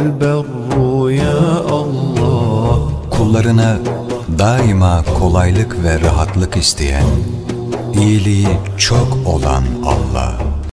البر يا الله Kullarına daima kolaylık ve rahatlık isteyen, iyiliği çok olan Allah.